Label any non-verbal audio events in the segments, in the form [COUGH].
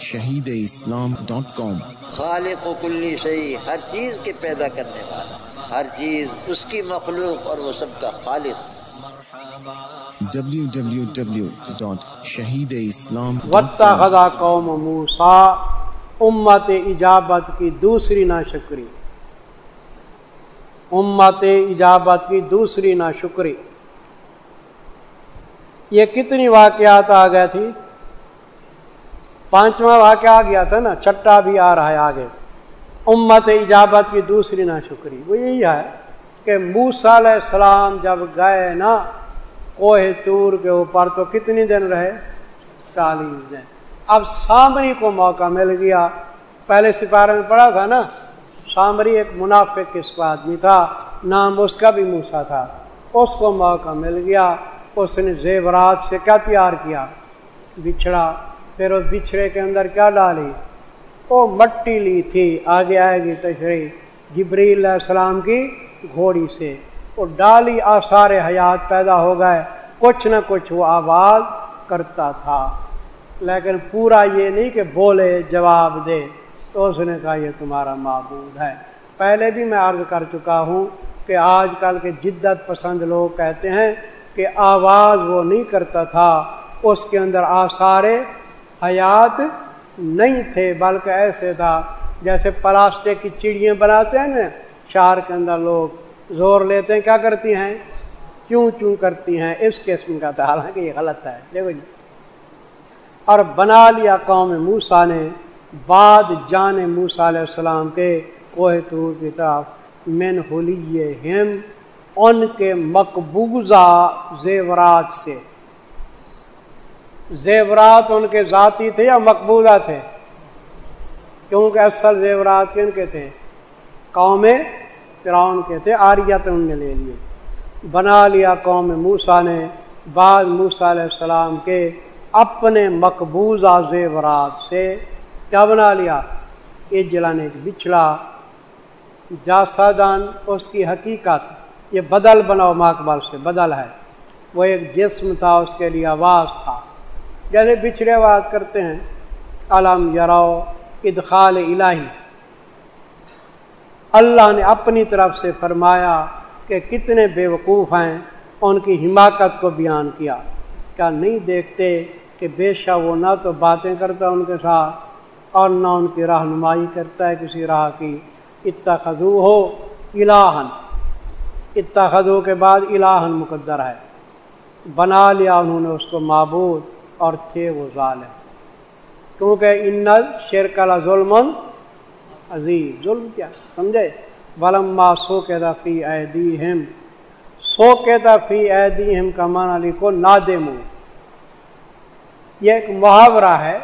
Shaheed Islam dot کام۔ خالق و کلی شہی ہر چیز کے پیدا کرنے والا ہر چیز اس کی مخلوق اور وہ سب کا خالق۔ خدا قوم موسا امت ایجابت کی دوسری نا شکری امت ایجابت کی دوسری نا شکری یہ کتنی واقعات آ گئے تھی پانچواں واقعہ آ گیا تھا نا چھٹا بھی آ رہا ہے آگے۔ امت ایجابت کی دوسری نا شکری۔ وہ یہی ہے کہ موسا علیہ السلام جب گئے نا، کوہ تور کے اوپر تو کتنی دن رہے؟ چالیس دن۔ اب سامری کو موقع مل گیا۔ پہلے سپارے میں پڑھا تھا نا، سامری ایک منافق کس کا آدمی تھا، نام اس کا بھی موسا تھا۔ اس کو موقع مل گیا، اس نے زیورات سے کیا تیار کیا؟ بچھڑا۔ پھر اس بچھڑے کے اندر کیا ڈالی وہ مٹی لی تھی، آگے آئے گی تشریح۔ جبری علیہ السلام کی گھوڑی سے۔ وہ ڈالی آثار حیات پیدا ہو گئے۔ کچھ نہ کچھ وہ آواز کرتا تھا۔ لیکن پورا یہ نہیں کہ بولے، جواب دے۔ تو اس نے کہا، یہ تمہارا معبود ہے۔ پہلے بھی میں عرض کر چکا ہوں کہ آج کل کے جدت پسند لوگ کہتے ہیں کہ آواز وہ نہیں کرتا تھا، اس کے اندر آثار حیات نہیں تھے، بلکہ ایسے تھا جیسے پلاسٹک کی چڑیاں بناتے ہیں نا، شہر کے اندر لوگ زور لیتے ہیں، کیا کرتی ہیں؟ کیوں کیوں کرتی ہیں۔ اس قسم کا تو حالانکہ یہ غلط ہے۔ دیکھو جی۔ اور بنا لیا قوم موسا نے، بعد جان موسا علیہ السلام کے کوہ تور کی طرف، من ہولی ہم، ان کے مقبوضہ زیورات سے۔ زیورات ان کے ذاتی تھے یا مقبوضہ تھے؟ کیونکہ اصل زیورات کن کے تھے؟ قوم فرعون کے تھے، آریت ان نے لے لیے۔ بنا لیا قوم موسا نے بعض موسا علیہ السلام کے اپنے مقبوضہ زیورات سے کیا بنا لیا؟ اجلا نے بچھڑا جاسادان اس کی حقیقت، یہ بدل بناؤ مقبل سے بدل ہے۔ وہ ایک جسم تھا، اس کے لیے آواز تھا۔ جیسے بچھڑے آواز کرتے ہیں، علم یراؤ، ادخال الہی۔ اللہ نے اپنی طرف سے فرمایا کہ کتنے بے وقوف ہیں، ان کی حماقت کو بیان کیا۔ کیا نہیں دیکھتے کہ بے شک وہ نہ تو باتیں کرتا ان کے ساتھ اور نہ ان کی رہنمائی کرتا ہے کسی راہ کی۔ اتخذو ہو الہن اتخذو کے بعد الہن مقدر ہے۔ بنا لیا انہوں نے اس کو معبود۔ اور تھے وہ ظالم۔ کیونکہ ان شیر کلا ظلم عزیز ظلم کیا؟ سمجھے؟ ولما سو کے دفی عیدی ہم سو کے دفی عیدی ہم کا معنی لکھو نادم یہ ایک محاورہ ہے۔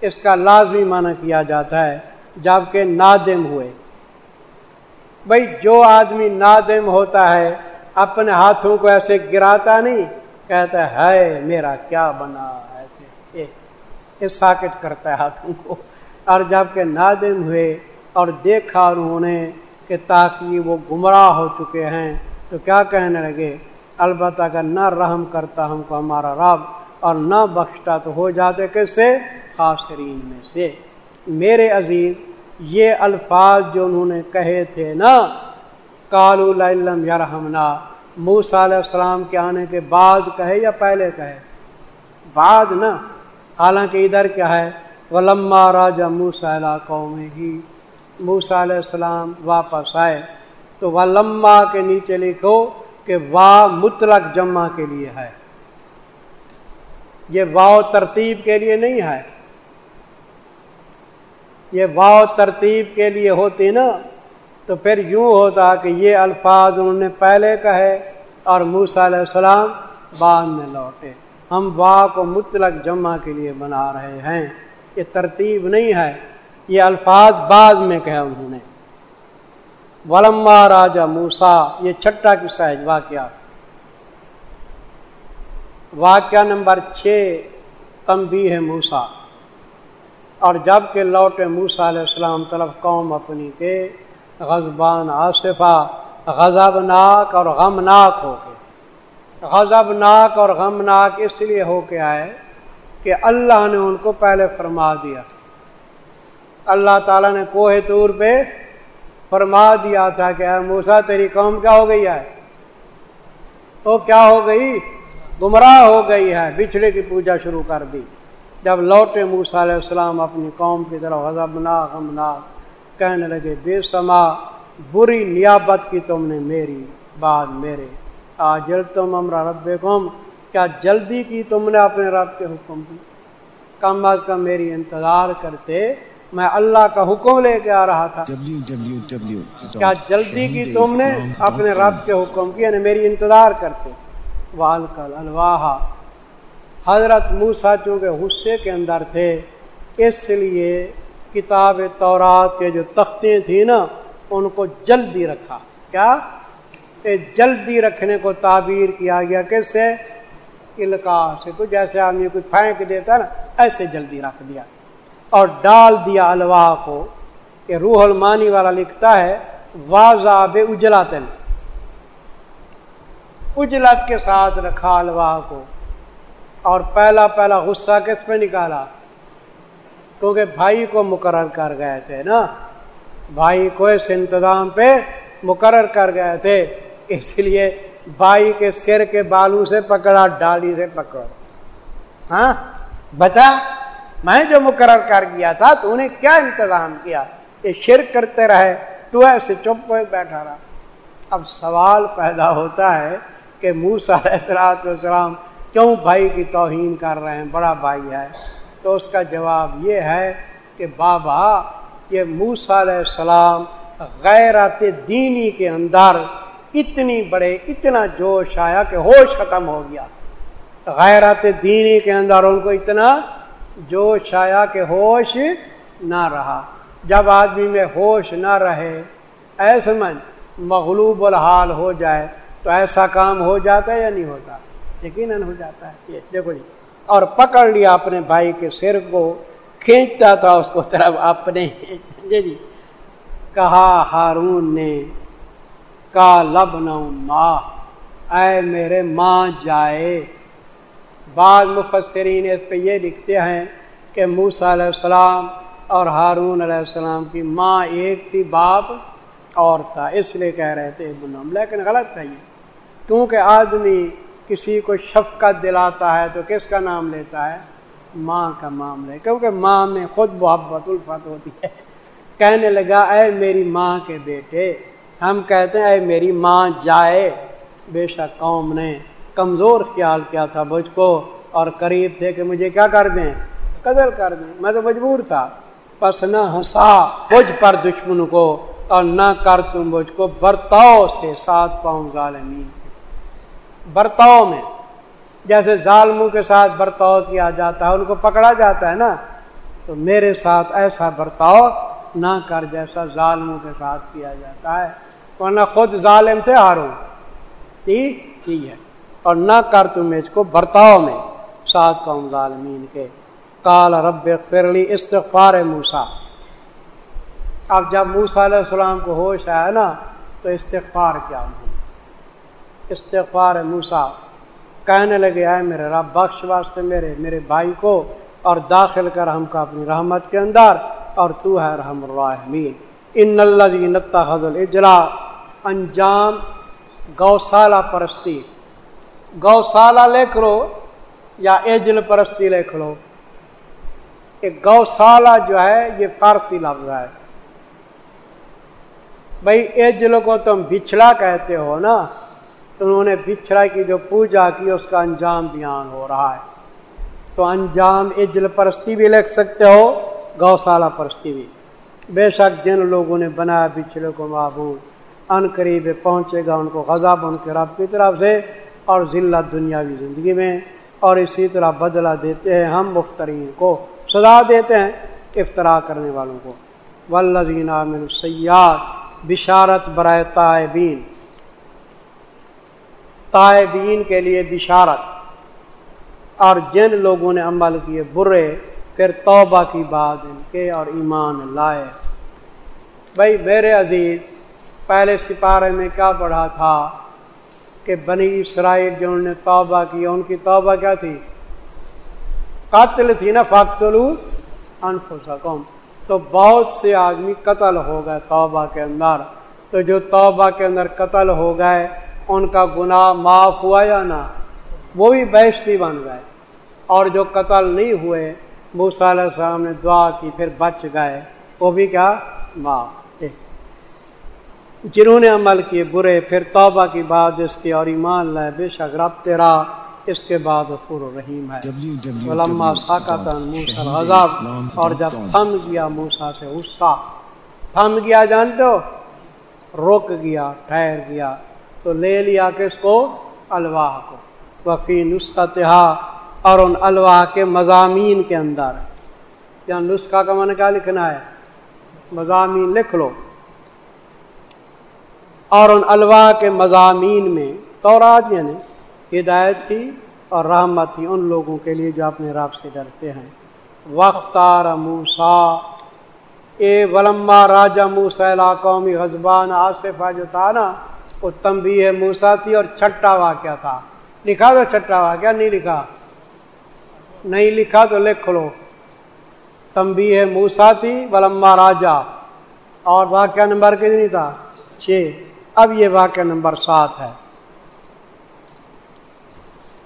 اس کا لازمی معنی کیا جاتا ہے۔ جبکہ نادم ہوئے۔ بھائی جو آدمی نادم ہوتا ہے، اپنے ہاتھوں کو ایسے گراتا نہیں۔ کہتا ہے میرا کیا بنا ایسے یہ ساکٹ کرتا ہے ہاتھوں کو۔ اور جبکہ نادم ہوئے اور دیکھا انہوں نے کہ تاکہ وہ گمراہ ہو چکے ہیں، تو کیا کہنے لگے؟ البتہ اگر نہ رحم کرتا ہم کو ہمارا رب اور نہ بخشتا تو ہو جاتے کیسے؟ خاصرین میں سے۔ میرے عزیز، یہ الفاظ جو انہوں نے کہے تھے نا کالو لم یرحمنا موسا علیہ السلام کے آنے کے بعد کہے یا پہلے کہے؟ بعد نا، حالانکہ ادھر کیا ہے؟ ولما راجا موسا علیہ قوم ہی موسا علیہ السلام واپس آئے۔ تو ولما کے نیچے لکھو کہ وا مطلق جمع کے لیے ہے۔ یہ واؤ ترتیب کے لیے نہیں ہے۔ یہ واؤ ترتیب کے لیے ہوتی نا تو پھر یوں ہوتا کہ یہ الفاظ انہوں نے پہلے کہے اور موسا علیہ السلام بعد میں لوٹے۔ ہم وا کو مطلق جمع کے لیے بنا رہے ہیں۔ یہ ترتیب نہیں ہے۔ یہ الفاظ بعض میں کہے انہوں نے۔ ولما راجا موسا یہ چھٹا کی سہج واقعہ۔ واقعہ نمبر چھ تمبی ہے موسا اور جبکہ لوٹے موسا علیہ السلام طرف قوم اپنی کے غزبان آصفہ غضب ناک اور غمناک ہو کے۔ غضب ناک اور غمناک اس لیے ہو کے آئے کہ اللہ نے ان کو پہلے فرما دیا۔ اللہ تعالیٰ نے کوہ طور پہ فرما دیا تھا کہ اے موسا تیری قوم کیا ہو گئی ہے؟ تو کیا ہو گئی؟ گمراہ ہو گئی ہے۔ بچھڑے کی پوجا شروع کر دی۔ جب لوٹے موسا علیہ السلام اپنی قوم کی طرف حضب نا کہنے لگے بے سما بری نیابت کی تم نے میری بعد میرے۔ آجل تم امرا رب قوم کیا جلدی کی تم نے اپنے رب کے حکم کی؟ کم از کم میری انتظار کرتے میں اللہ کا حکم لے کے آ رہا تھا۔ کیا جلدی کی تم نے اپنے رب کے حکم کی یعنی میری انتظار کرتے؟ والکل الواہ حضرت موسا چونکہ غصے کے اندر تھے اس لیے کتاب تورات کے جو تختیں تھیں نا، ان کو جلدی رکھا۔ کیا؟ جلدی رکھنے کو تعبیر کیا گیا کیسے سے؟ تو جیسے آدمی کوئی پھینک دیتا نا، ایسے جلدی رکھ دیا۔ اور ڈال دیا الواح کو، کہ روح المانی والا لکھتا ہے واضح اجلاتے اجلت کے ساتھ رکھا الواح کو۔ اور پہلا پہلا غصہ کس پہ نکالا؟ کیونکہ بھائی کو مقرر کر گئے تھے نا۔ بھائی کو اس انتظام پہ مقرر کر گئے تھے۔ اس لیے بھائی کے سر کے بالو سے پکڑا، ڈالی سے پکڑا۔ ہاں؟ بتا، میں جو مقرر کر گیا تھا، تو انہیں کیا انتظام کیا؟ یہ شرک کرتے رہے، تو ایسے چپ ہوئے بیٹھا رہا۔ اب سوال پیدا ہوتا ہے کہ موسا علیہ السلام کیوں بھائی کی توہین کر رہے ہیں؟ بڑا بھائی ہے۔ تو اس کا جواب یہ ہے کہ بابا، یہ موسا علیہ السلام غیرت دینی کے اندر اتنی بڑے، اتنا جوش آیا کہ ہوش ختم ہو گیا۔ غیرت دینی کے اندر ان کو اتنا جوش آیا کہ ہوش نہ رہا۔ جب آدمی میں ہوش نہ رہے، ایسے من مغلوب الحال ہو جائے تو ایسا کام ہو جاتا ہے یا نہیں ہوتا؟ یقیناً ہو جاتا ہے۔ یہ دیکھو جی اور پکڑ لیا اپنے بھائی کے سر کو، کھینچتا تھا اس کو طرف اپنے۔ جی جی۔ کہا، ہارون نے کا لب ماں، اے میرے ماں جائے۔ بعض مفسرین اس پہ یہ لکھتے ہیں کہ موسا علیہ السلام اور ہارون علیہ السلام کی ماں ایک تھی، باپ اور تھا۔ اس لیے کہہ رہے تھے، ابن لیکن غلط تھا یہ۔ کیونکہ آدمی کسی کو شفقت دلاتا ہے تو کس کا نام لیتا ہے؟ ماں کا معاملہ کیونکہ ماں میں خود محبت الفت ہوتی ہے۔ کہنے لگا، اے میری ماں کے بیٹے، ہم کہتے ہیں، اے میری ماں جائے۔ بے شک قوم نے کمزور خیال کیا تھا مجھ کو اور قریب تھے کہ مجھے کیا کر دیں؟ قدر کر دیں۔ میں تو مجبور تھا۔ بس نہ ہنسا مجھ پر دشمن کو اور نہ کر تم مجھ کو، برتاؤ سے ساتھ پاؤں ظالمین۔ برتاؤ میں۔ جیسے ظالموں کے ساتھ برتاؤ کیا جاتا ہے، ان کو پکڑا جاتا ہے نا۔ تو میرے ساتھ ایسا برتاؤ نہ کر جیسا ظالموں کے ساتھ کیا جاتا ہے۔ ورنہ خود ظالم تھے ہارو جی، ٹھیک ہے۔ اور نہ کر تم اس کو برتاؤ میں، ساتھ قوم ظالمین کے۔ کال رب فرلی استغفار موسا اب جب موسا علیہ السلام کو ہوش آیا نا، تو استغفار کیا انہوں استغفار موسا کہنے لگے آئے میرے رب، بخش واسطے میرے میرے بھائی کو اور داخل کر ہم کا اپنی رحمت کے اندر اور تو ہے رحم الرحمین۔ ان اللہ حضل اجلا انجام گوشالہ پرستی۔ گوشالہ لکھ لو یا اجل پرستی لکھ لو۔ ایک گوشالہ جو ہے، یہ فارسی لفظ ہے۔ بھائی اجل کو تم بچھڑا کہتے ہو نا۔ انہوں نے بچھڑا کی، جو پوجا کی، اس کا انجام بیان ہو رہا ہے۔ تو انجام اجل پرستی بھی لکھ سکتے ہو گوشالہ پرستی بھی۔ بے شک جن لوگوں نے بنایا بچھڑے کو معبود، ان قریب پہنچے گا، ان کو غذاب ان کے رب کی طرف سے، اور ذلت دنیاوی زندگی میں، اور اسی طرح بدلہ دیتے ہیں ہم مفترین کو، سزا دیتے ہیں افطرا کرنے والوں کو۔ ولزین عامر سیاد بشارت برائے طائبین طائبین کے لیے بشارت۔ اور جن لوگوں نے عمل کیے برے، پھر توبہ کی بات ان کے اور ایمان لائے۔ بھائی میرے عزیز، پہلے سپارے میں کیا پڑھا تھا کہ بنی اسرائیل جو انہوں نے توبہ کی، ان کی توبہ کیا تھی؟ قاتل تھی نا فاقتلو انفسکم۔ تو بہت سے آدمی قتل ہو گئے توبہ کے اندر۔ تو جو توبہ کے اندر قتل ہو گئے ان کا گناہ معاف ہوا یا نہ وہ بھی بیشتی بن گئے۔ اور جو قتل نہیں ہوئے موسیٰ علیہ السلام نے دعا کی پھر بچ گئے۔ وہ بھی کیا؟ معاف۔ جنہوں نے عمل کیے برے پھر توبہ کی بات اس کی اور ایمان لائے بے شک رب تیرا اس کے بعد پور رحیم ہے۔ علما اور جب تھم گیا موسا سے غصہ تھم گیا جانتے ہو؟ رک گیا ٹھہر گیا۔ تو لے لیا کس کو؟ الواح کو۔ وفی نسخہ تہا اور ان الواح کے مضامین کے اندر۔ یا نسخہ کا من کیا لکھنا ہے؟ مضامین لکھ لو۔ اور ان الواح کے مضامین میں تورات یعنی ہدایت تھی اور رحمت تھی ان لوگوں کے لیے جو اپنے رب سے ڈرتے ہیں۔ وختار موسا اے ولما راجا موسا قومی غزبان آصفہ جو تھا نا وہ تمبی ہے، موسا تھی اور چھٹا واقعہ تھا۔ لکھا تو چھٹا واقعہ، نہیں لکھا۔ نہیں لکھا تو لکھ لو تمبی ہے، موسا تھی، ولما راجا۔ اور واقعہ نمبر کتنی تھا؟ چھ۔ اب یہ واقعہ نمبر سات ہے۔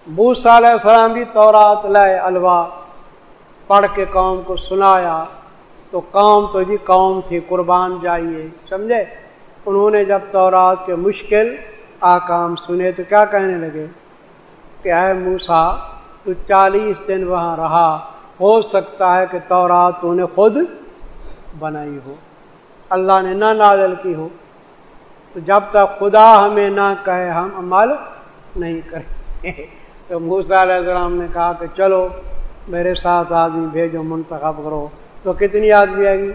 بوسا علیہ السلام بھی تورات لیے الوا پڑھ کے قوم کو سنایا۔ تو قوم تو جی قوم تھی، قربان جائیے، سمجھے؟ انہوں نے جب تورات کے مشکل آکام سنے تو کیا کہنے لگے؟ کہ اے موسا تو چالیس دن وہاں رہا، ہو سکتا ہے کہ تورات تو نے خود بنائی ہو۔ اللہ نے نہ نازل کی ہو۔ تو جب تک خدا ہمیں نہ کہے، ہم عمل نہیں کریں۔ [LAUGHS] تو موسا علیہ السلام نے کہا کہ چلو، میرے ساتھ آدمی بھیجو، منتخب کرو۔ تو کتنی آدمی آئے گی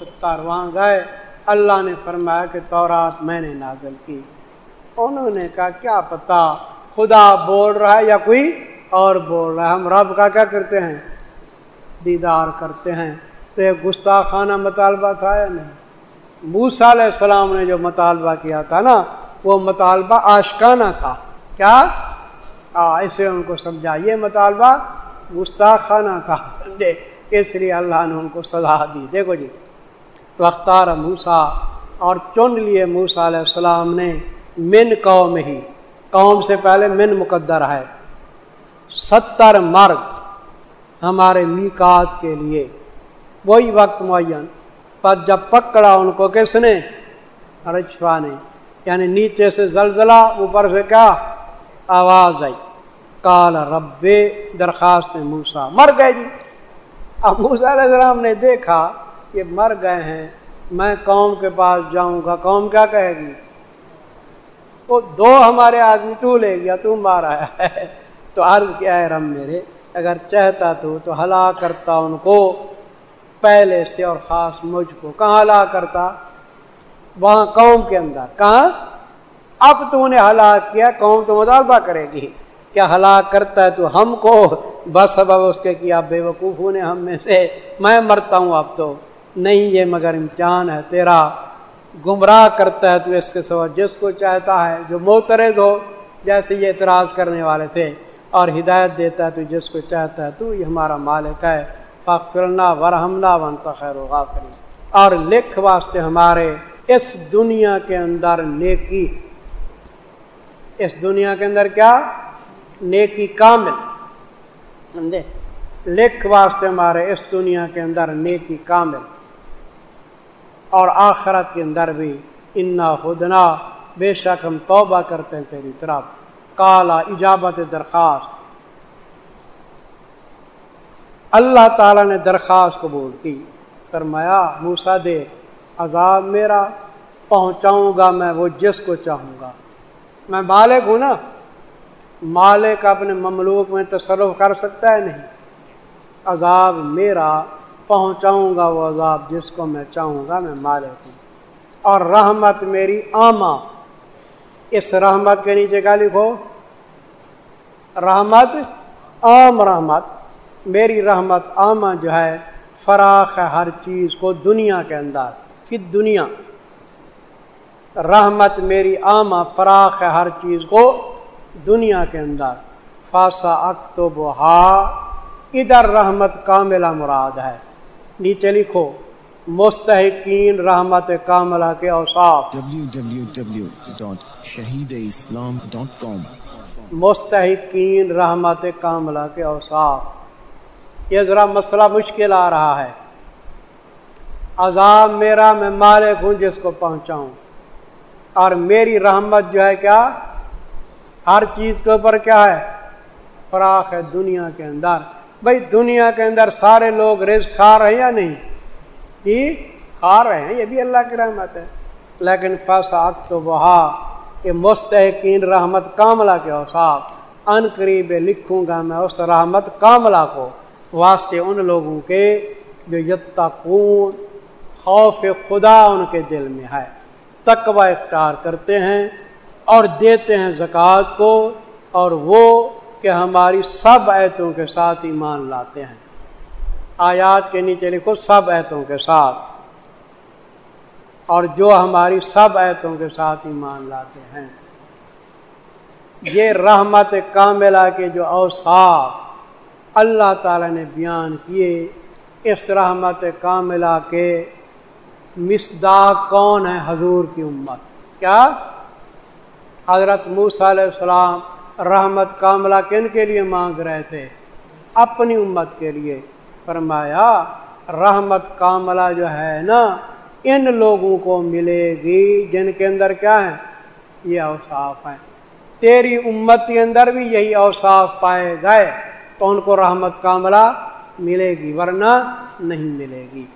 ستر وہاں گئے۔ اللہ نے فرمایا کہ تورات میں نے نازل کی۔ انہوں نے کہا، کیا پتا خدا بول رہا ہے یا کوئی اور بول رہا ہے؟ ہم رب کا کیا کرتے ہیں؟ دیدار کرتے ہیں۔ تو ایک گستاخانہ مطالبہ تھا یا نہیں؟ موسا علیہ السلام نے جو مطالبہ کیا تھا نا، وہ مطالبہ آشکانہ تھا۔ کیا؟ اسے ان کو سمجھا۔ یہ مطالبہ گستاخانہ تھا۔ [LAUGHS] اس لیے اللہ نے ان کو سزا دی۔ دیکھو جی رختار موسا اور چن لیے موسا علیہ السلام نے من قوم ہی، قوم سے پہلے من مقدر ہے۔ ستر مرد ہمارے میکات کے لیے۔ وہی وقت معین۔ پر جب پکڑا ان کو کس نے؟ رچوا نے۔ یعنی نیچے سے زلزلہ، اوپر سے کیا؟ آواز آئی۔ کال رب، درخواست موسا مر گئے جی۔ اب موسا علیہ السلام نے دیکھا یہ مر گئے ہیں، میں قوم کے پاس جاؤں گا۔ قوم کیا کہے گی؟ وہ دو ہمارے آدمی تو لے گیا، تو مارا ہے۔ تو عرض کیا ہے رم میرے، اگر چاہتا تو تو ہلا کرتا ان کو پہلے سے اور خاص مجھ کو۔ کہاں لا کرتا؟ وہاں قوم کے اندر۔ کہاں؟ اب تو نے ہلاک کیا، قوم تو مطالبہ کرے گی۔ کیا ہلاک کرتا ہے تو ہم کو؟ بس اب اس کے کیا بے وقوف نے ہم میں سے۔ میں مرتا ہوں اب تو۔ نہیں یہ مگر امتحان ہے۔ تیرا گمراہ کرتا ہے تو اس کے سوا جس کو چاہتا ہے، جو موترز ہو، جیسے یہ اعتراض کرنے والے تھے۔ اور ہدایت دیتا ہے تو جس کو چاہتا ہے، تو یہ ہمارا مالک ہے۔ فخرنا ورحمنا ون خیر غافری اور لکھ واسطے ہمارے اس دنیا کے اندر نیکی۔ اس دنیا کے اندر کیا؟ نیکی کامل۔ سمجھے؟ لکھ واسطے ہمارے اس دنیا کے اندر نیکی کامل۔ اور آخرت کے اندر بھی انا خدنا، بے شک ہم توبہ کرتے ہیں تیری طرف۔ کالا ایجابت درخواست۔ اللہ تعالیٰ نے درخواست قبول کی۔ فرمایا موسا دے عذاب میرا، پہنچاؤں گا میں وہ جس کو چاہوں گا۔ میں مالک ہوں نا۔ مالک اپنے مملوک میں تصرف کر سکتا ہے نہیں۔ عذاب میرا پہنچاؤں گا وہ عذاب جس کو میں چاہوں گا، میں مالک ہوں اور رحمت میری آما۔ اس رحمت کے نیچے کا لکھو؟ رحمت، عام رحمت۔ میری رحمت عامہ جو ہے، فراخ ہے ہر چیز کو دنیا کے اندر پھر دنیا۔ رحمت میری عامہ فراخ ہے ہر چیز کو دنیا کے اندر۔ فاسا اکتب ہا ادھر رحمت کاملہ مراد ہے۔ نیچے لکھو مستحقین رحمت کاملہ کے اوصاف۔ www.shahideislam.com مستحقین رحمت کاملہ کے اوصاف۔ یہ ذرا مسئلہ مشکل آ رہا ہے۔ عذاب میرا میں مالک ہوں جس کو پہنچاؤں۔ اور میری رحمت جو ہے کیا؟ ہر چیز کے اوپر کیا ہے؟ فراخ ہے دنیا کے اندر۔ بھائی دنیا کے اندر سارے لوگ رزق کھا رہے ہیں یا نہیں؟ جی، کھا رہے ہیں، یہ بھی اللہ کی رحمت ہے۔ لیکن فیصا تو بہا کہ مستحقین رحمت کاملہ کے اوساف ان قریب لکھوں گا میں اس رحمت کاملہ کو۔ واسطے ان لوگوں کے جو یتقون، خوف خدا ان کے دل میں ہے۔ تقوی اختیار کرتے ہیں اور دیتے ہیں زکوٰۃ کو اور وہ کہ ہماری سب ایتوں کے ساتھ ایمان لاتے ہیں۔ آیات کے نیچے لکھو سب ایتوں کے ساتھ۔ اور جو ہماری سب ایتوں کے ساتھ ایمان لاتے ہیں۔ یہ رحمت کاملہ کے جو اوصاف اللہ تعالی نے بیان کیے، اس رحمت کاملہ کے مصداق کون ہے حضور کی امت؟ کیا؟ حضرت موسیٰ علیہ السلام رحمت کاملہ کن کے لیے مانگ رہے تھے؟ اپنی امت کے لیے۔ فرمایا، رحمت کاملہ جو ہے نا، ان لوگوں کو ملے گی جن کے اندر کیا ہے؟ یہ اوصاف ہیں۔ تیری امت کے اندر بھی یہی اوصاف پائے گئے تو ان کو رحمت کاملہ ملے گی، ورنہ نہیں ملے گی۔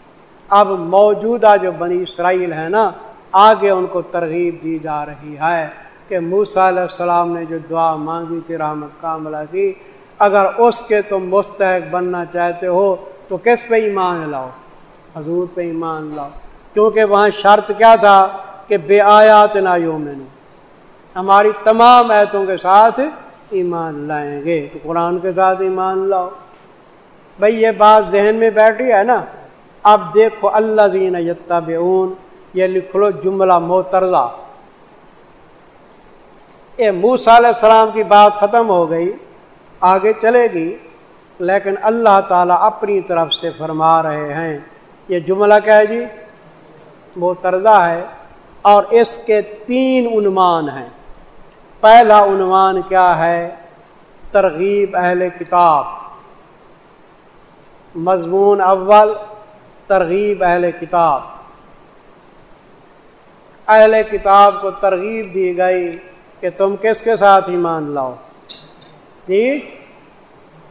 اب موجودہ جو بنی اسرائیل ہے نا، آگے ان کو ترغیب دی جا رہی ہے۔ کہ موسیٰ علیہ السلام نے جو دعا مانگی تھی، رحمت کاملہ کی، اگر اس کے تم مستحق بننا چاہتے ہو تو کس پہ ایمان لاؤ؟ حضور پہ ایمان لاؤ۔ کیونکہ وہاں شرط کیا تھا کہ بے آیات نہ یومن ہماری تمام ایتوں کے ساتھ ایمان لائیں گے۔ تو قرآن کے ساتھ ایمان لاؤ۔ بھائی یہ بات ذہن میں بیٹھی ہے نا۔ اب دیکھو اللہ زین یتب یہ لکھ لو جملہ موترزہ اے موسیٰ علیہ السلام کی بات ختم ہو گئی، آگے چلے گی، لیکن اللہ تعالیٰ اپنی طرف سے فرما رہے ہیں۔ یہ جملہ کیا ہے جی؟ وہ طرزہ ہے اور اس کے تین عنوان ہیں۔ پہلا عنوان کیا ہے؟ ترغیب اہل کتاب۔ مضمون اول، ترغیب اہل کتاب۔ اہل کتاب کو ترغیب دی گئی۔ کہ تم کس کے ساتھ ایمان لاؤ؟ جی؟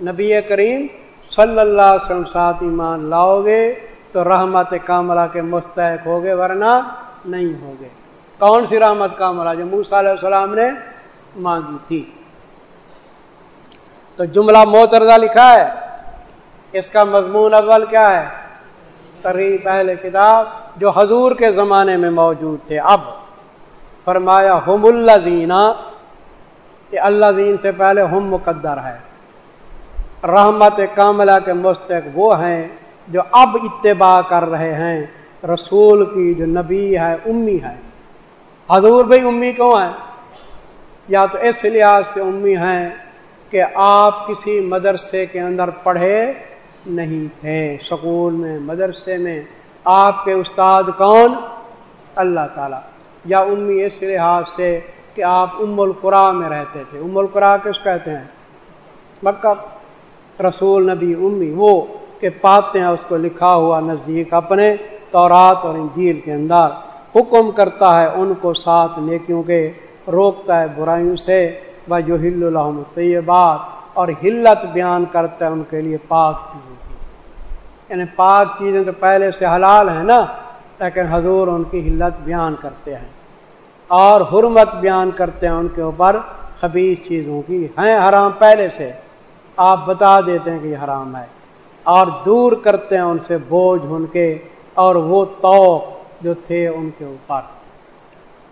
نبی کریم صلی اللہ علیہ وسلم ساتھ ایمان لاؤ گے تو رحمت کاملہ کے مستحق ہوگے ورنہ نہیں ہوگے کون سی رحمت کاملہ جو موسیٰ علیہ السلام نے مانگی تھی؟ تو جملہ موترزہ لکھا ہے، اس کا مضمون اول کیا ہے؟ تری پہلے کتاب جو حضور کے زمانے میں موجود تھے۔ اب فرمایا، ہم اللہ زینہ کہ اللہ زین سے پہلے ہم مقدر ہے رحمت کاملہ کے مستق وہ ہیں جو اب اتباع کر رہے ہیں۔ رسول کی جو نبی ہے، امی ہے۔ حضور بھائی امی کیوں ہیں؟ یا تو اس لحاظ سے امی ہیں کہ آپ کسی مدرسے کے اندر پڑھے نہیں تھے۔ سکول میں، مدرسے میں آپ کے استاد کون؟ اللہ تعالیٰ۔ یا امی اس لحاظ سے کہ آپ ام القرا میں رہتے تھے۔ ام القرا کس کہتے ہیں؟ مکہ۔ رسول، نبی، امی، وہ کہ پاتے ہیں اس کو لکھا ہوا نزدیک اپنے تورات اور انجیل کے اندر۔ حکم کرتا ہے ان کو ساتھ نیکیوں کے روکتا ہے برائیوں سے۔ وہ جو ہل الحم طیبات اور ہلت بیان کرتا ہے ان کے لیے پاک چیزوں کی۔ یعنی پاک چیزیں تو پہلے سے حلال ہیں نا۔ لیکن حضور ان کی ہلت بیان کرتے ہیں اور حرمت بیان کرتے ہیں ان کے اوپر خبیص چیزوں کی ہیں حرام پہلے سے۔ آپ بتا دیتے ہیں کہ یہ حرام ہے اور دور کرتے ہیں ان سے بوجھ ان کے اور وہ توق جو تھے ان کے اوپر۔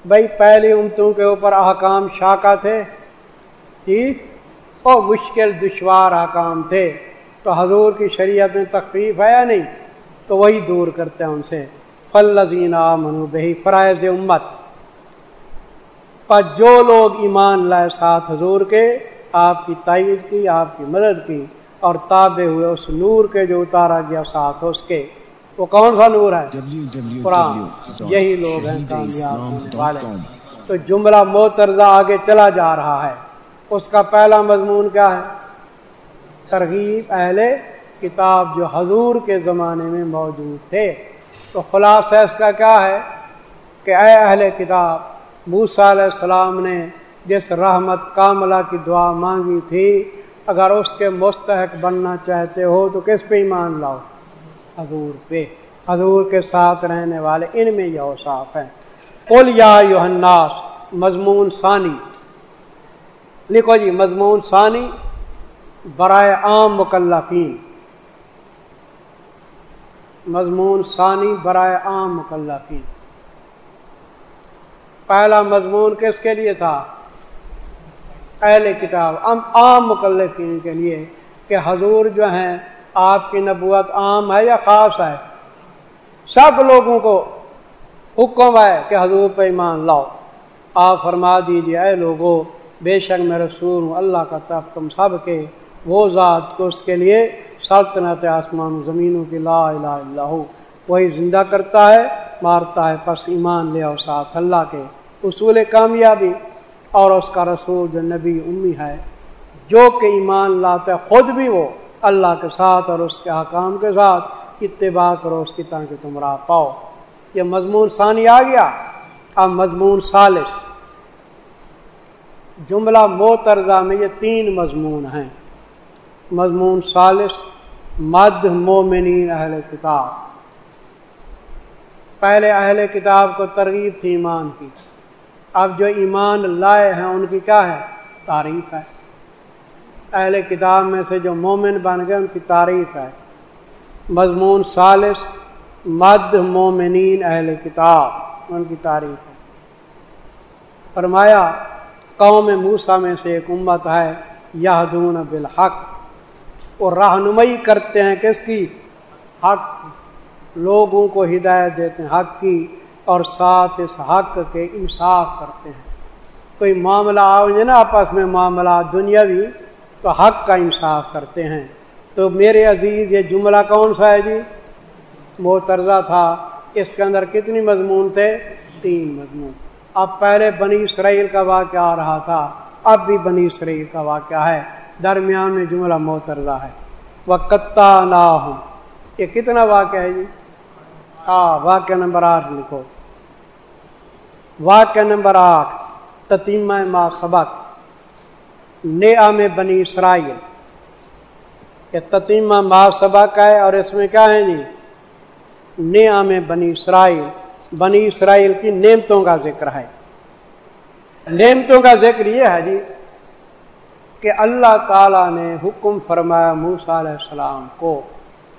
بھائی پہلی امتوں کے اوپر احکام شاکہ تھے۔ ٹھیک اور مشکل دشوار احکام تھے۔ تو حضور کی شریعت میں تخفیف ہے یا نہیں؟ تو وہی دور کرتے ہیں ان سے۔ فلزین منو بہی فرائض امت۔ پر جو لوگ ایمان لائے ساتھ حضور کے آپ کی تائید کی آپ کی مدد کی اور تابع ہوئے اس نور کے جو اتارا گیا ساتھ اس کے۔ وہ کون سا نور ہے؟ قرآن۔ یہی لوگ ہیں کامیاب والے۔ تو جملہ موترزہ آگے چلا جا رہا ہے۔ اس کا پہلا مضمون کیا ہے؟ ترغیب اہل کتاب جو حضور کے زمانے میں موجود تھے۔ تو خلاصہ اس کا کیا ہے کہ اے اہل کتاب موسا علیہ السلام نے جس رحمت کاملہ کی دعا مانگی تھی، اگر اس کے مستحق بننا چاہتے ہو تو کس پہ ایمان لاؤ؟ حضور پہ۔ حضور کے ساتھ رہنے والے ان میں یہ اوصاف ہیں۔ قل یا یوحناس مضمون ثانی۔ لکھو جی مضمون ثانی، برائے عام مکلفین۔ مضمون ثانی برائے عام مکلفین۔ پہلا مضمون کس کے لیے تھا؟ اہل کتاب۔ عام مکلفین کے لیے کہ حضور جو ہیں، آپ کی نبوت عام ہے یا خاص ہے؟ سب لوگوں کو حکم ہے کہ حضور پہ ایمان لاؤ۔ آپ فرما دیجیے اے لوگوں بے شک میں رسول ہوں، اللہ کا تب تم سب کے، وہ ذات کو اس کے لیے سلطنت آسمان و زمینوں کی لا الہ الا ہو۔ وہی زندہ کرتا ہے، مارتا ہے، پس ایمان لے اور ساتھ اللہ کے اصول کامیابی۔ اور اس کا رسول جو نبی امی ہے، جو کہ ایمان لاتا ہے، خود بھی وہ اللہ کے ساتھ اور اس کے حکام کے ساتھ اتباع کرو، اس کی کہ تم راہ پاؤ۔ یہ مضمون ثانی آ گیا۔ اب مضمون سالس جملہ موترزہ میں یہ تین مضمون ہیں۔ مضمون سالس مد مومنین اہل کتاب۔ پہلے اہل کتاب کو ترغیب تھی ایمان کی۔ اب جو ایمان لائے ہیں، ان کی کیا ہے؟ تعریف ہے۔ اہل کتاب میں سے جو مومن بن گئے، ان کی تعریف ہے۔ مضمون سالس مد مومنین اہل کتاب، ان کی تعریف ہے۔ فرمایا، قوم موسا میں سے ایک امت ہے، یہدون بالحق۔ وہ رہنمائی کرتے ہیں کس کی حق لوگوں کو ہدایت دیتے ہیں، حق کی اور ساتھ اس حق کے انصاف کرتے ہیں۔ کوئی معاملہ آؤ نا آپس میں معاملہ دنیاوی تو حق کا انصاف کرتے ہیں۔ تو میرے عزیز، یہ جملہ کون سا ہے جی؟ محترزہ تھا۔ اس کے اندر کتنی مضمون تھے؟ تین مضمون۔ اب پہلے بنی اسرائیل کا واقعہ آ رہا تھا، اب بھی بنی اسرائیل کا واقعہ ہے۔ درمیان میں جملہ محترزہ ہے۔ وہ کتا ہوں یہ کتنا واقعہ ہے جی؟ ہاں واقعہ نمبر آٹھ لکھو۔ واقعہ نمبر آٹھ، تتیمہ ما سبق۔ نیا میں بنی اسرائیل۔ یہ تتیمہ ما سبق ہے اور اس میں کیا ہے جی؟ نیا میں بنی اسرائیل۔ بنی اسرائیل کی نعمتوں کا ذکر ہے۔ نعمتوں کا ذکر یہ ہے جی کہ اللہ تعالیٰ نے حکم فرمایا موسا علیہ السلام کو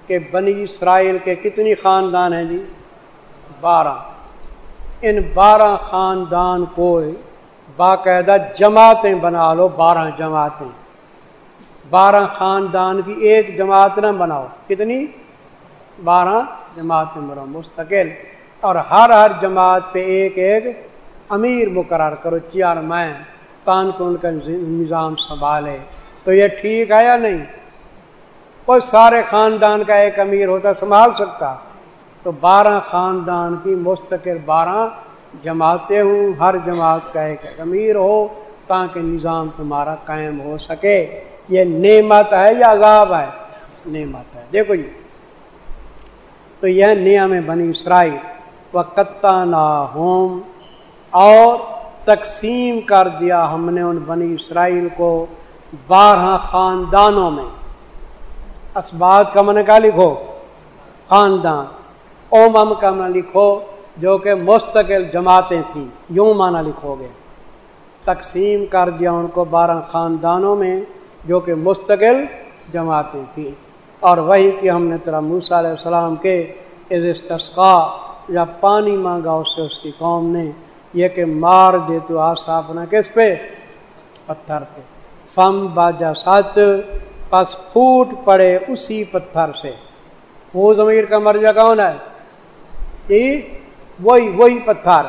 کہ بنی اسرائیل کے کتنی خاندان ہیں جی؟ بارہ۔ ان بارہ خاندان کو باقاعدہ جماعتیں بنا لو، بارہ جماعتیں۔ بارہ خاندان کی ایک جماعت نہ بناؤ۔ کتنی؟ بارہ جماعتیں بناؤ مستقل۔ اور ہر ہر جماعت پہ ایک ایک امیر مقرر کرو چیئر مین کو ان کا نظام سنبھالے۔ تو یہ ٹھیک ہے یا نہیں؟ کوئی سارے خاندان کا ایک امیر ہوتا سنبھال سکتا۔ تو بارہ خاندان کی مستقل بارہ جماعتیں ہوں۔ ہر جماعت کا ایک امیر ہو تاکہ نظام تمہارا قائم ہو سکے۔ یہ نعمت ہے یا عذاب ہے؟ نعمت ہے۔ دیکھو جی تو یہ نعم بنی اسرائیل۔ و کتا نا ہوم اور تقسیم کر دیا ہم نے ان بنی اسرائیل کو بارہ خاندانوں میں۔ اسبات کا من کا لکھو، خاندان۔ اومم کا من لکھو جو کہ مستقل جماعتیں تھیں، یوں مانا لکھو گے۔ تقسیم کر دیا ان کو بارہ خاندانوں میں جو کہ مستقل جماعتیں تھیں۔ اور وہی کہ ہم نے تیرا موسیٰ علیہ السلام کے استسقا یا پانی مانگا، اس سے اس کی قوم نے یہ کہ مار دے تو آسا اپنا کس پہ؟ پتھر پہ۔ فم باجا سات، پس پھوٹ پڑے اسی پتھر سے۔ وہ ضمیر کا مرجع کون ہے؟ وہی وہی پتھر۔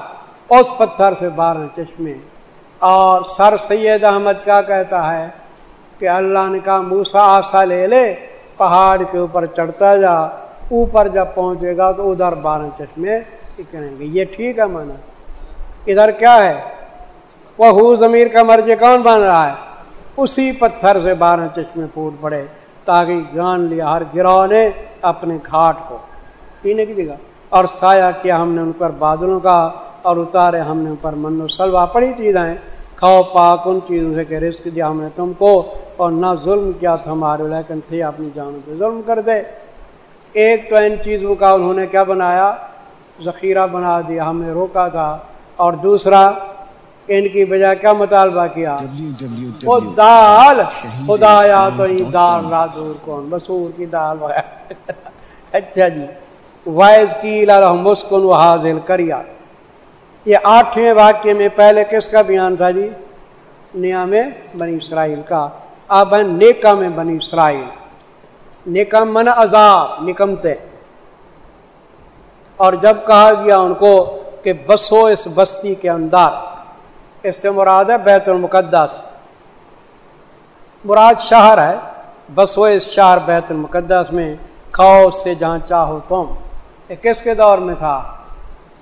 اس پتھر سے بارہ چشمے۔ اور سر سید احمد کیا کہتا ہے؟ کہ اللہ نے کہا موسا آسا لے لے، پہاڑ کے اوپر چڑھتا جا۔ اوپر جب پہنچے گا تو ادھر بارہ چشمے۔ کریں گے، یہ ٹھیک ہے مانا۔ ادھر کیا ہے؟ وہ ضمیر کا مرض کون بن رہا ہے؟ اسی پتھر سے بارہ چشمے پھوٹ پڑے تاکہ جان لیا ہر گروہ نے اپنے گھاٹ کو۔ پینے کی جگہ۔ اور سایہ کیا ہم نے ان پر بادلوں کا اور اتارے ہم نے ان پر من و سلوا پڑی چیزیں۔ کھاؤ پاک ان چیزوں سے کہ رزق دیا ہم نے تم کو اور نہ ظلم کیا تھا ہمارے، لیکن تھے اپنی جانوں پہ ظلم کر دے ایک تو ان چیزوں کا انہوں نے کیا بنایا؟ ذخیرہ بنا دیا، ہم نے روکا تھا۔ اور دوسرا ان کی بجائے کیا مطالبہ کیا؟ وہ دال خدا یا تو دال رادور کون؟ مسور کی دال [LAUGHS] اچھا جی۔ وائز کی مسکن و حاضل کریا۔ یہ آٹھویں واقعے میں پہلے کس کا بیان تھا جی؟ نیا میں بنی اسرائیل کا۔ اب ہے نیکا میں بنی اسرائیل۔ نکم من عذاب نکمتے۔ اور جب کہا گیا ان کو کہ بسو اس بستی کے اندر، اس سے مراد ہے بیت المقدس۔ مراد شہر ہے، بسو اس شہر بیت المقدس میں کھاؤ اس سے جہاں چاہو تم۔ یہ کس کے دور میں تھا؟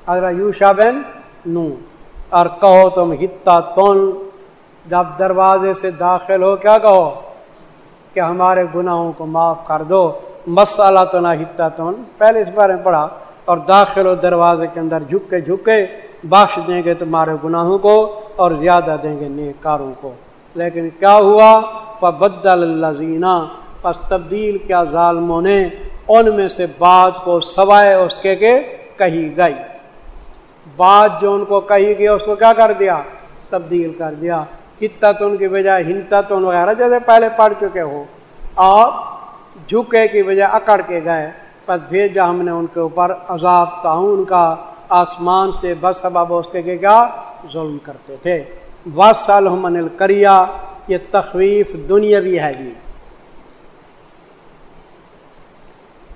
اگر یوشا بن نو اور کہو تم ہتا تون جب دروازے سے داخل ہو، کیا کہو؟ کہ ہمارے گناہوں کو معاف کر دو۔ مسالہ تو نہ ہتا تون پہلے اس بارے میں پڑھا۔ اور داخل و دروازے کے اندر جھکے جھکے بخش دیں گے تمہارے گناہوں کو اور زیادہ دیں گے نیک کاروں کو۔ لیکن کیا ہوا؟ بدل اللہ زینہ بس تبدیل کیا ظالموں نے ان میں سے بات کو سوائے اس کے کہ کہی گئی۔ بات جو ان کو کہی گئی، اس کو کیا کر دیا؟ تبدیل کر دیا۔ ہتن کی بجائے ہنتن وغیرہ، جیسے پہلے پڑھ چکے ہو، آپ جھکے کی بجائے اکڑ کے گئے۔ بس بھیجا ہم نے ان کے اوپر عذاب، تعاون کا آسمان سے بس اب اس کے کیا؟ ظلم کرتے تھے۔ وسل کریا یہ تخویف دنیاوی ہے جی۔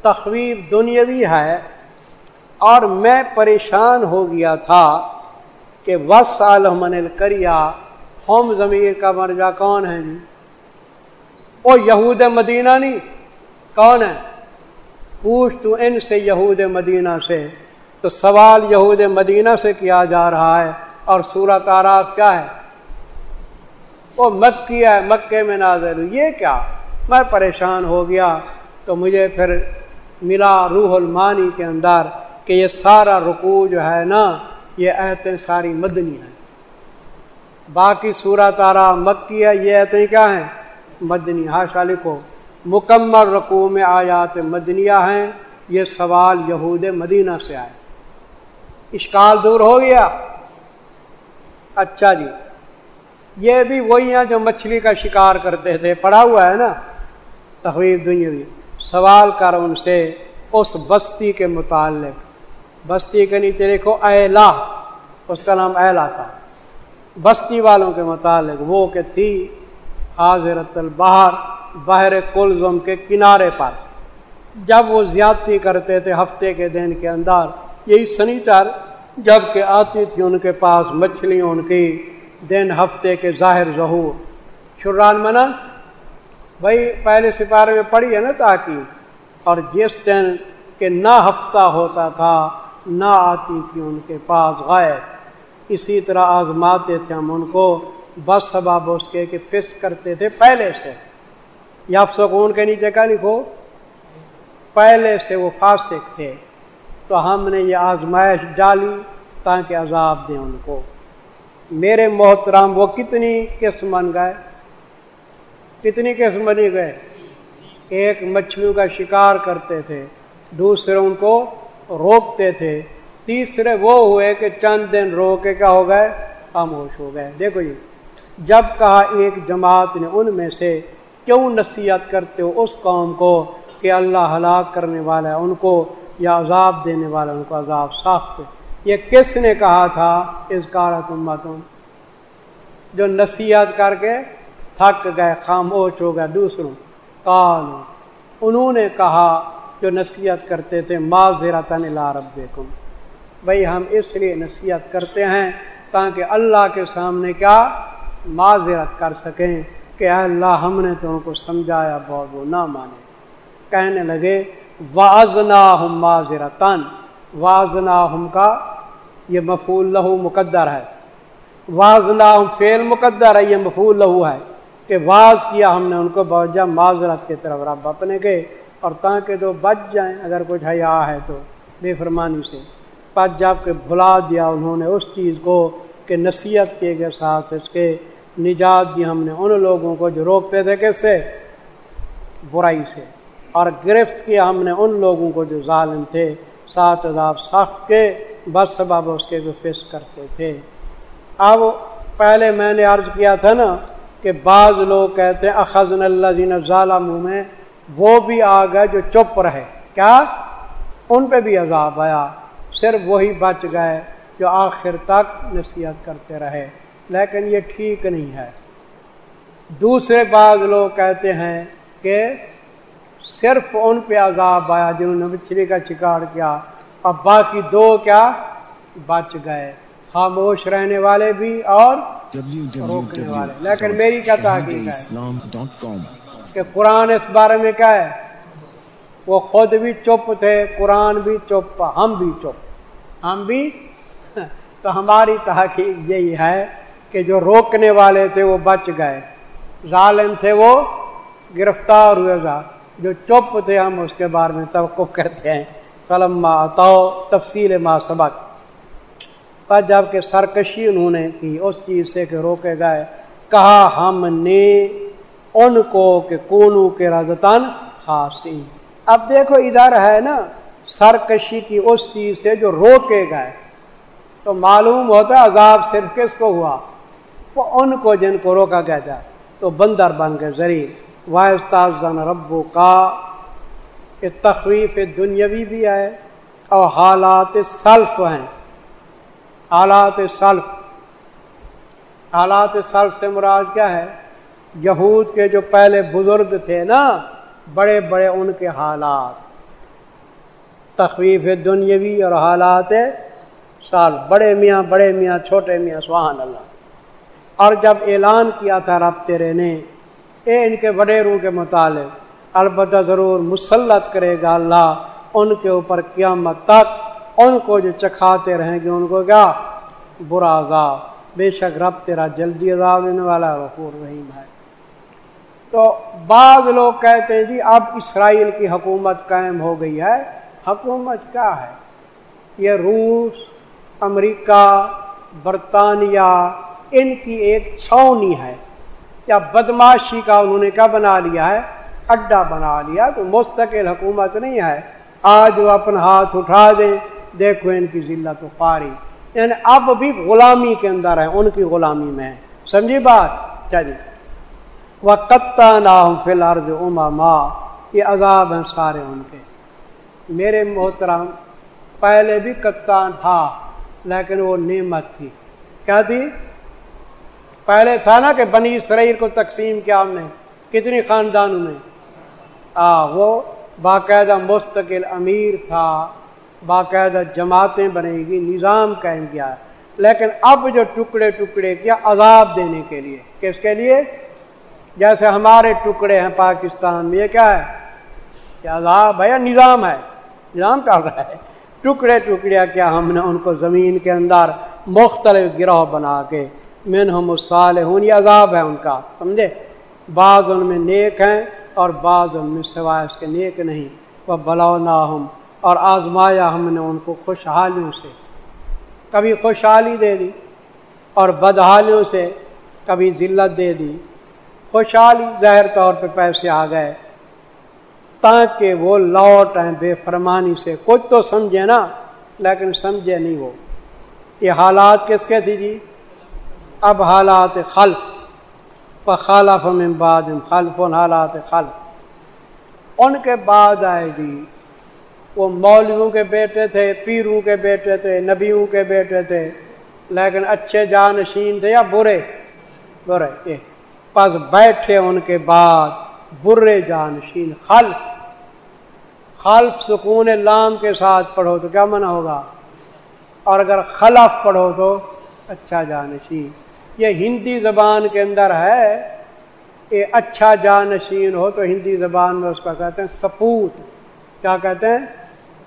تخویف دنیاوی ہے۔ اور میں پریشان ہو گیا تھا کہ وس عالمن کریا ہوم ضمیر کا مرجا کون ہے جی؟ وہ یہود مدینہ نہیں، کون ہے؟ پوچھ تو ان سے یہود مدینہ سے۔ تو سوال یہود مدینہ سے کیا جا رہا ہے اور سورت آراف کیا ہے؟ وہ مکی ہے، مکے میں نازل یہ کیا؟ میں پریشان ہو گیا۔ تو مجھے پھر ملا روح المانی کے اندر کہ یہ سارا رکوع جو ہے نا، یہ ایتیں ساری مدنی ہیں۔ باقی سورت آرا مکی ہے، یہ ایتیں کیا ہیں؟ مدنی۔ ہاشا لکھو۔ مکمل رقو میں آیات مدنیہ ہیں۔ یہ سوال یہود مدینہ سے آئے۔ اشکال دور ہو گیا۔ اچھا جی۔ یہ بھی وہی ہیں جو مچھلی کا شکار کرتے تھے۔ پڑا ہوا ہے نا۔ تحریر دنیا سوال کر ان سے اس بستی کے متعلق۔ بستی کے نیچے دیکھو اہلا اس کا نام اہلا تھا۔ بستی والوں کے متعلق۔ وہ کہ تھی حاضرت البہار بحر کلزم کے کنارے پر۔ جب وہ زیادتی کرتے تھے ہفتے کے دن کے اندر، یہی سنیچر جبکہ آتی تھی ان کے پاس مچھلیوں ان کی دن ہفتے کے ظاہر ظہور۔ شران منا، بھائی پہلے سپارے میں پڑھی ہے نا تاکہ اور جس دن کہ نہ ہفتہ ہوتا تھا، نہ آتی تھی ان کے پاس غائب۔ اسی طرح آزماتے تھے ہم ان کو، بس سباب اس کے کہ فس کرتے تھے پہلے سے۔ یا سکون کے نیچے کا لکھو، پہلے سے وہ فاسق تھے۔ تو ہم نے یہ آزمائش ڈالی تاکہ عذاب دیں ان کو۔ میرے محترام وہ کتنی قسم بن گئے؟ کتنی قسم بنی گئے؟ ایک مچھلیوں کا شکار کرتے تھے، دوسرے ان کو روکتے تھے۔ تیسرے وہ ہوئے کہ چند دن رو کے کیا ہو گئے؟ خاموش ہو گئے۔ دیکھو جی جب کہا ایک جماعت نے ان میں سے کیوں نصیحت کرتے ہو اس قوم کو کہ اللہ ہلاک کرنے والا ہے ان کو یا عذاب دینے والا ان کو عذاب ساخت یہ کس نے کہا تھا؟ اس کارا تم جو نصیحت کر کے تھک گئے، خاموش ہو گئے، دوسروں۔ کال انہوں نے کہا، جو نصیحت کرتے تھے معذرت رب بھائی ہم اس لیے نصیحت کرتے ہیں تاکہ اللہ کے سامنے کیا؟ معذرت کر سکیں۔ کہ اے اللہ ہم نے تو ان کو سمجھایا بہت، وہ نہ مانے۔ کہنے لگے واضنا ہم معذرتن واضنا ہم کا یہ مفول لہو مقدر ہے۔ واضنا ہم فعل مقدر ہے، یہ مفول لہو ہے کہ واز کیا ہم نے ان کو باوجہ معذرت کی طرف، رب اپنے کے۔ اور تاکہ تو بچ جائیں، اگر کچھ حیا ہے تو بے فرمانی سے۔ پس جبکہ بھلا دیا انہوں نے اس چیز کو کہ نصیحت کے ساتھ اس کے نجات دی ہم نے ان لوگوں کو جو روکتے تھے کس سے؟ برائی سے۔ اور گرفت کیا ہم نے ان لوگوں کو جو ظالم تھے، سات عذاب سخت کے بس سبب اس کے جو فس کرتے تھے۔ اب پہلے میں نے عرض کیا تھا نا کہ بعض لوگ کہتے ہیں اخذن اللہ زین ظالم میں وہ بھی آ گئے جو چپ رہے۔ کیا؟ ان پہ بھی عذاب آیا۔ صرف وہی بچ گئے جو آخر تک نصیحت کرتے رہے۔ لیکن یہ ٹھیک نہیں ہے۔ دوسرے بعض لوگ کہتے ہیں کہ صرف ان پہ عذاب آیا جنہوں نے مچھلی کا شکار کیا، اب باقی دو کیا؟ بچ گئے۔ خاموش رہنے والے بھی اور روکنے والے۔ لیکن میری کیا تحقیق ہے؟ کہ قرآن اس بارے میں کیا ہے؟ وہ خود بھی چپ تھے، قرآن بھی چپ، ہم بھی چپ۔ ہم بھی؟ تو ہماری تحقیق یہی ہے۔ کہ جو روکنے والے تھے وہ بچ گئے۔ ظالم تھے وہ، گرفتار ہوئے گا جو چپ تھے ہم اس کے بارے میں توقع کرتے ہیں۔ قلم تو تفصیل ما سبق۔ پر جبکہ سرکشی انہوں نے کی اس چیز سے کہ روکے گئے، کہا ہم نے ان کو کہ کونو کے رضتن خاصی۔ اب دیکھو ادھر ہے نا، سرکشی کی اس چیز سے جو روکے گئے۔ تو معلوم ہوتا ہے عذاب صرف کس کو ہوا؟ وہ ان کو جن کو روکا گیا تھا، تو بندر بن گئے ذریع واحد ربو کا تخریف دنیاوی بھی ہے اور حالات سلف ہیں۔ حالات سلف۔ حالات سلف سے مراد کیا ہے؟ یہود کے جو پہلے بزرگ تھے نا، بڑے بڑے ان کے حالات۔ تخویف دنیاوی اور حالات سال بڑے میاں بڑے میاں، چھوٹے میاں، سبحان اللہ۔ اور جب اعلان کیا تھا رب تیرے نے، اے ان کے وڈیروں کے متعلق، البتہ ضرور مسلط کرے گا اللہ ان کے اوپر قیامت تک ان کو جو چکھاتے رہیں گے، ان کو کیا؟ برا عذاب۔ بے شک رب تیرا جلدی عذاب لینے والا غفور رحیم ہے۔ تو بعض لوگ کہتے ہیں جی اب اسرائیل کی حکومت قائم ہو گئی ہے۔ حکومت کیا ہے؟ یہ روس، امریکہ، برطانیہ ان کی ایک چھاونی ہے۔ یا بدماشی کا انہوں نے کیا بنا لیا ہے؟ اڈا بنا لیا تو مستقل حکومت نہیں ہے۔ آج وہ اپنا ہاتھ اٹھا دیں۔ دیکھو ان کی ذلت و فاری یعنی اب بھی غلامی کے اندر ہے ان کی غلامی میں ہے سمجھی بات؟ چلیے۔ وہ کتا نام فی الحال اما یہ عذاب ہیں سارے ان کے۔ میرے محترم، پہلے بھی کپتان تھا، لیکن وہ نعمت تھی۔ کیا تھی؟ پہلے تھا نا کہ بنی اسرائیل کو تقسیم کیا ہم نے، کتنی خاندانوں میں؟ آ، وہ باقاعدہ مستقل امیر تھا، باقاعدہ جماعتیں بنے گی، نظام قائم کیا لیکن اب جو ٹکڑے ٹکڑے کیا عذاب دینے کے لیے، کس کے لیے؟ جیسے ہمارے ٹکڑے ہیں پاکستان میں، یہ کیا ہے؟ کیا عذاب ہے یا نظام ہے؟ نظام کیا ہے۔ ٹکڑے ٹکڑے کیا ہم نے ان کو زمین کے اندر مختلف گروہ بنا کے من ہم ہوں یہ عذاب ہے ان کا، سمجھے؟ بعض ان میں نیک ہیں اور بعض ان میں سوائے اس کے نیک نہیں۔ وہ بلاؤ نہ ہم اور آزمایا ہم نے ان کو خوشحالیوں سے۔ کبھی خوشحالی دے دی اور بدحالیوں سے کبھی ذلت دے دی۔ خوشحالی ظاہر طور پہ پیسے آ گئے، تاکہ وہ لوٹ آئیں بے فرمانی سے۔ کچھ تو سمجھے نا، لیکن سمجھے نہیں وہ۔ یہ حالات کس کے تھی جی؟ اب حالات خلف خالف من بعد خلف حالات خلف۔ ان کے بعد آئے گی وہ مولویوں کے بیٹے تھے، پیروں کے بیٹے تھے، نبیوں کے بیٹے تھے، لیکن اچھے جانشین تھے یا برے؟ برے پس بیٹھے ان کے بعد برے جانشین، خلف۔ خلف سکون لام کے ساتھ پڑھو تو کیا منع ہوگا؟ اور اگر خلف پڑھو تو اچھا جانشین۔ یہ ہندی زبان کے اندر ہے یہ اچھا جانشین ہو تو ہندی زبان میں اس کا کہتے ہیں سپوت۔ کیا کہتے ہیں؟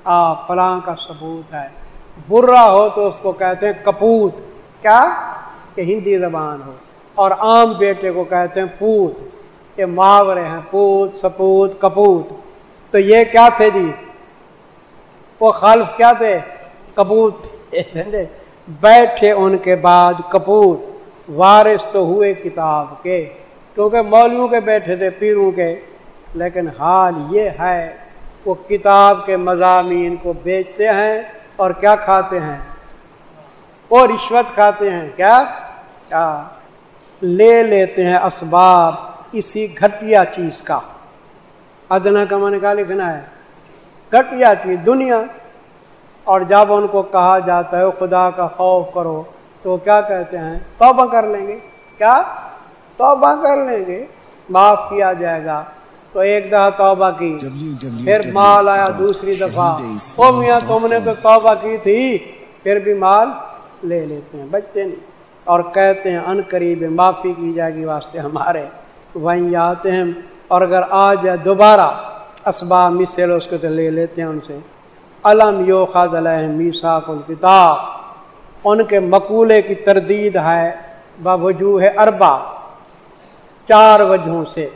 آ فلاں کا ثبوت ہے۔ برا ہو تو اس کو کہتے ہیں کپوت۔ کیا؟ کہ ہندی زبان ہو۔ اور عام بیٹے کو کہتے ہیں پوت۔ یہ محاورے ہیں پوت سپوت کپوت۔ تو یہ کیا تھے جی؟ وہ خلف کیا تھے؟ کپوت۔ [LAUGHS] بیٹھے ان کے بعد کپوت۔ وارث تو ہوئے کتاب کے، کیونکہ مولویوں کے بیٹھے تھے، پیروں کے۔ لیکن حال یہ ہے، وہ کتاب کے مضامین کو بیچتے ہیں اور کیا کھاتے ہیں؟ وہ رشوت کھاتے ہیں۔ کیا؟ کیا؟ لے لیتے ہیں اسباب اسی گھٹیا چیز کا۔ ادنا کا من کا لکھنا ہے، گھٹیا چیز، دنیا۔ اور جب ان کو کہا جاتا ہے، خدا کا خوف کرو تو کیا کہتے ہیں؟ توبہ کر لیں گے۔ کیا؟ توبہ کر لیں گے۔ معاف کیا جائے گا۔ تو ایک دفعہ توبہ کی۔ پھر مال آیا دوسری دفعہ۔ او میاں تم نے تو توبہ کی تھی۔ پھر بھی مال لے لیتے ہیں بچتے نہیں۔ اور کہتے ہیں ان قریب معافی کی جائے گی واسطے ہمارے۔ وہیں آتے ہیں۔ اور اگر آ جائے دوبارہ اسباب مسل اس کو تو لے لیتے ہیں ان سے۔ علم یو خاض علیہ میسا کتاب ان کے مقولے کی تردید ہے بوجوہ اربا چار وجہوں سے۔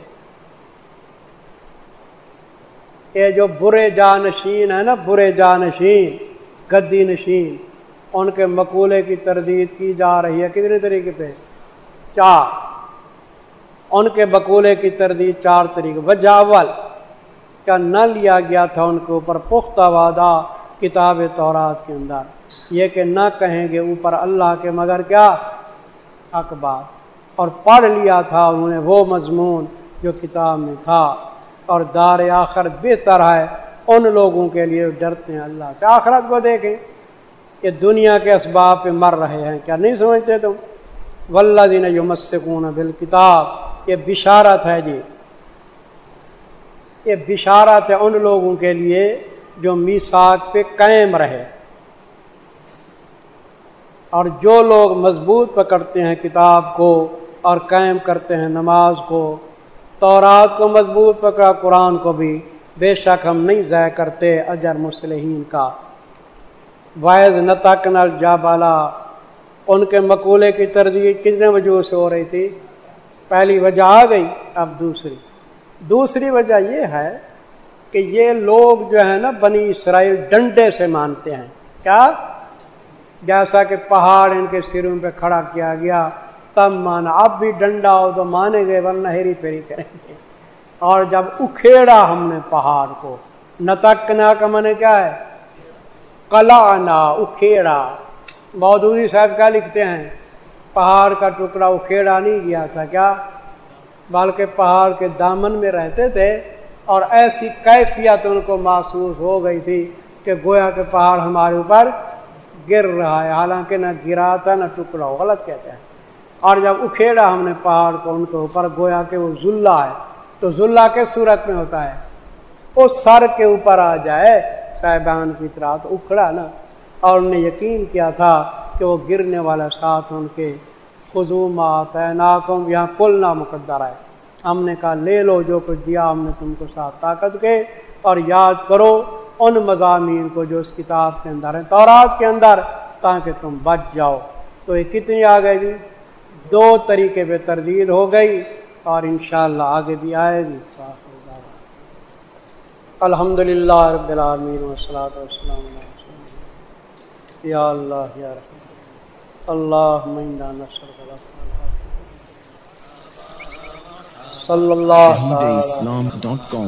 یہ جو برے جانشین ہے نا، برے جانشین، گدی نشین، ان کے مقولے کی تردید کی جا رہی ہے کتنے طریقے پہ؟ چار۔ ان کے مقولے کی تردید چار طریقے۔ وجاول کا نہ لیا گیا تھا ان کے اوپر پختہ وعدہ کتاب تورات کے اندر۔ یہ کہ نہ کہیں گے اوپر اللہ کے، مگر کیا؟ اخبار۔ اور پڑھ لیا تھا انہوں نے وہ مضمون جو کتاب میں تھا۔ اور دار آخر بہتر ہے ان لوگوں کے لیے ڈرتے ہیں اللہ سے۔ آخرت کو دیکھیں کہ دنیا کے اسباب پہ مر رہے ہیں۔ کیا نہیں سمجھتے تم؟ ولہ دین جو مسکون بال کتاب یہ بشارت ہے جی۔ یہ بشارت ہے ان لوگوں کے لیے جو میساک پہ قائم رہے۔ اور جو لوگ مضبوط پکڑتے ہیں کتاب کو اور قائم کرتے ہیں نماز کو، تورات کو مضبوط پکڑا، قرآن کو بھی بے شک ہم نہیں ضائع کرتے اجر مسلحین کا۔ وائز نتک نل جا بالا ان کے مقولے کی ترجیح کتنے وجوہ سے ہو رہی تھی؟ پہلی وجہ آ گئی، اب دوسری۔ دوسری وجہ یہ ہے کہ یہ لوگ جو ہے نا بنی اسرائیل ڈنڈے سے مانتے ہیں۔ کیا؟ جیسا کہ پہاڑ ان کے سروں پہ کھڑا کیا گیا، تب مانا، اب بھی ڈنڈا ہو تو مانے گئے، ورنہ ہیری پھیری کریں گے۔ اور جب اکھیڑا ہم نے پہاڑ کو، نتکنا کا من کیا ہے؟ کلانا اکھیڑا۔ مودودی صاحب کیا لکھتے ہیں؟ پہاڑ کا ٹکڑا اکھیڑا نہیں گیا تھا، کیا؟ بلکہ پہاڑ کے دامن میں رہتے تھے اور ایسی کیفیت ان کو محسوس ہو گئی تھی کہ گویا کے پہاڑ ہمارے اوپر گر رہا ہے، حالانکہ نہ گرا تھا، نہ ٹکڑا ہو غلط کہتے ہیں۔ اور جب اکھیڑا ہم نے پہاڑ کو، ان کے اوپر گویا کہ وہ ذلہ ہے۔ تو ذلہ کے صورت میں ہوتا ہے؟ وہ سر کے اوپر آ جائے، صاحبان کی طرح تو اکھڑا نا۔ اور انہوں نے یقین کیا تھا کہ وہ گرنے والا ساتھ ان کے خزومات ناکم یہاں کل نہ مقدر ہے ہم نے کہا، لے لو جو کچھ دیا، ہم نے تم کو ساتھ طاقت کے۔ اور یاد کرو ان مضامین کو جو اس کتاب کے اندر ہیں، تورات کے اندر، تاکہ تم بچ جاؤ۔ تو یہ کتنی آ گئے گی جی؟ دو طریقے پہ تردید ہو گئی اور انشاءاللہ آگے بھی آئے گی۔ الحمد للہ رب العالمین وسلاۃ والسلام یا اللہ، یا رحم اللہ۔ مہندہ نصر صلی اللہ اسلام ڈاٹ کام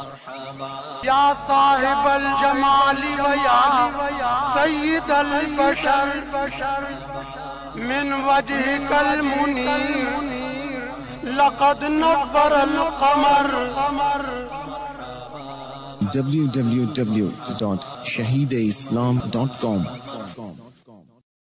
یا صاحب الجمال و یا سید البشر، من وجه کل منیر لقد نور القمر۔ www.shahideislam.com